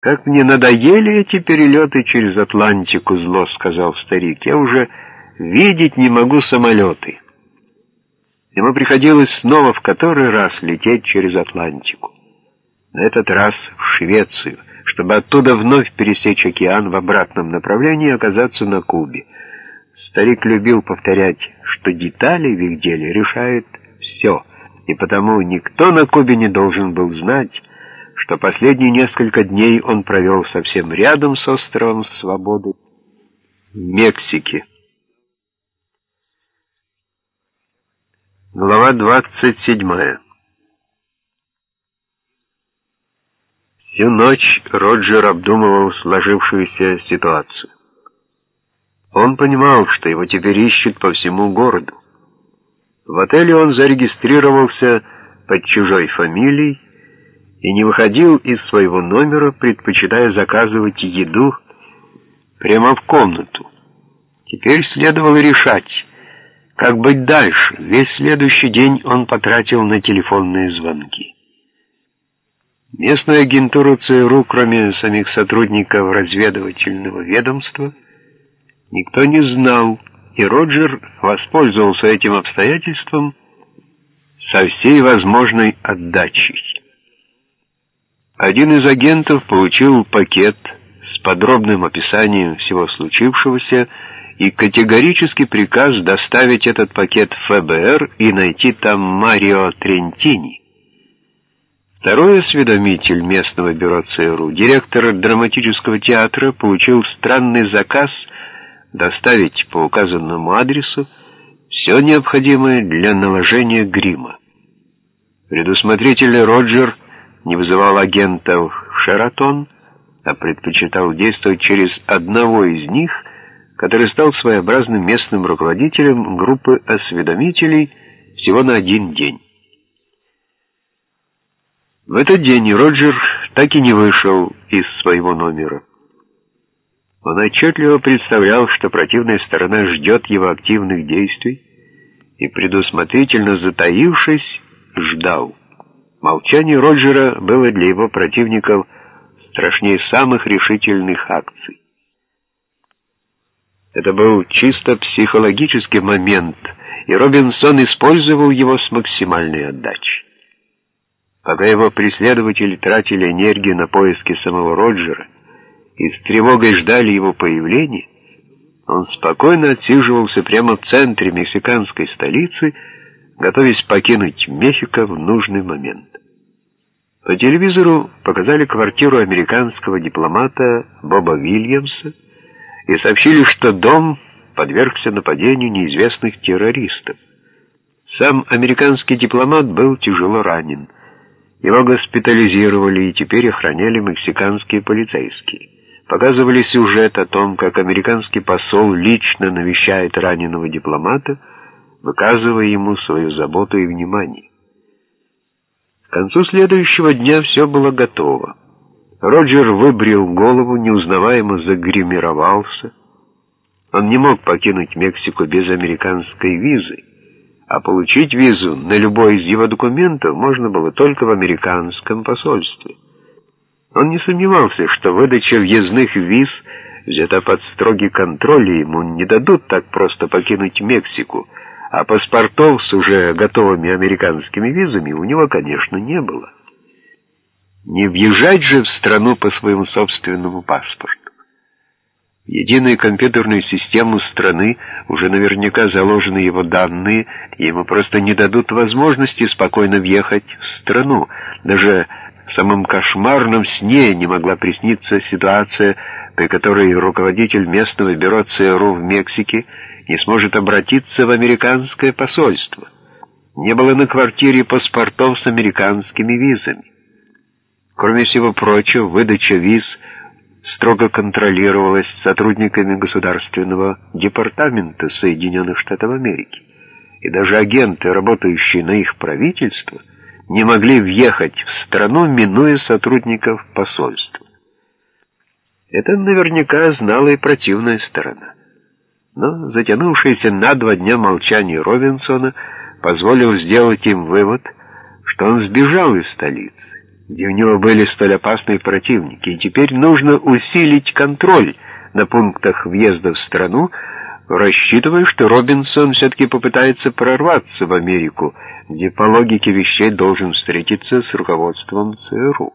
«Как мне надоели эти перелеты через Атлантику, зло», — сказал старик. «Я уже видеть не могу самолеты». Ему приходилось снова в который раз лететь через Атлантику. На этот раз в Швецию, чтобы оттуда вновь пересечь океан в обратном направлении и оказаться на Кубе. Старик любил повторять, что детали в их деле решают все, и потому никто на Кубе не должен был знать, что последние несколько дней он провел совсем рядом с островом Свободы в Мексике. Глава 27 Всю ночь Роджер обдумывал сложившуюся ситуацию. Он понимал, что его теперь ищут по всему городу. В отеле он зарегистрировался под чужой фамилией, и не выходил из своего номера, предпочитая заказывать еду прямо в комнату. Теперь следовало решать, как быть дальше. Весь следующий день он потратил на телефонные звонки. Местную агентуру ЦРУ, кроме самих сотрудников разведывательного ведомства, никто не знал, и Роджер воспользовался этим обстоятельством со всей возможной отдачей. Один из агентов получил пакет с подробным описанием всего случившегося и категорический приказ доставить этот пакет в ФБР и найти там Марио Трентини. Второй осведомитель местного бюро ЦРУ, директор драматического театра, получил странный заказ доставить по указанному адресу все необходимое для наложения грима. Предусмотрительный Роджер не вызывал агентов в Шератон, а предпочитал действовать через одного из них, который стал своеобразным местным руководителем группы осведомителей всего на один день. В этот день Роджер так и не вышел из своего номера. Он отчетливо представлял, что противная сторона ждет его активных действий, и, предусмотрительно затаившись, ждал. Молчание Роджера было для его противников страшнее самых решительных акций. Это был чисто психологический момент, и Робинсон использовал его с максимальной отдачей. Пока его преследователи тратили энергию на поиски самого Роджера и с тревогой ждали его появления, он спокойно отсиживался прямо в центре мексиканской столицы, готовясь покинуть Мехико в нужный момент. По телевизору показали квартиру американского дипломата Боба Вильямса и сообщили, что дом подвергся нападению неизвестных террористов. Сам американский дипломат был тяжело ранен. Его госпитализировали и теперь охраняли мексиканские полицейские. Показывали сюжет о том, как американский посол лично навещает раненого дипломата, выказывая ему свою заботу и внимание. К концу следующего дня все было готово. Роджер выбрил голову, неузнаваемо загримировался. Он не мог покинуть Мексику без американской визы, а получить визу на любой из его документов можно было только в американском посольстве. Он не сомневался, что выдача въездных виз взята под строгий контроль, и ему не дадут так просто покинуть Мексику — а паспортов с уже готовыми американскими визами у него, конечно, не было. Не въезжать же в страну по своему собственному паспорту. В единую компьютерную систему страны уже наверняка заложены его данные, и ему просто не дадут возможности спокойно въехать в страну. Даже в самом кошмарном сне не могла присниться ситуация, при которой руководитель местного бюро ЦРУ в Мексике не сможет обратиться в американское посольство. Не было на квартире паспортов с американскими визами. Кроме всего прочего, выдача виз строго контролировалась сотрудниками Государственного департамента Соединенных Штатов Америки, и даже агенты, работающие на их правительство, не могли въехать в страну, минуя сотрудников посольства. Это наверняка знала и противная сторона но затянувшееся на два дня молчание Робинсона позволил сделать им вывод, что он сбежал из столицы где у него были столь опасные противники, и теперь нужно усилить контроль на пунктах въезда в страну, рассчитывая, что Робинсон все-таки попытается прорваться в Америку, где по логике вещей должен встретиться с руководством ЦРУ.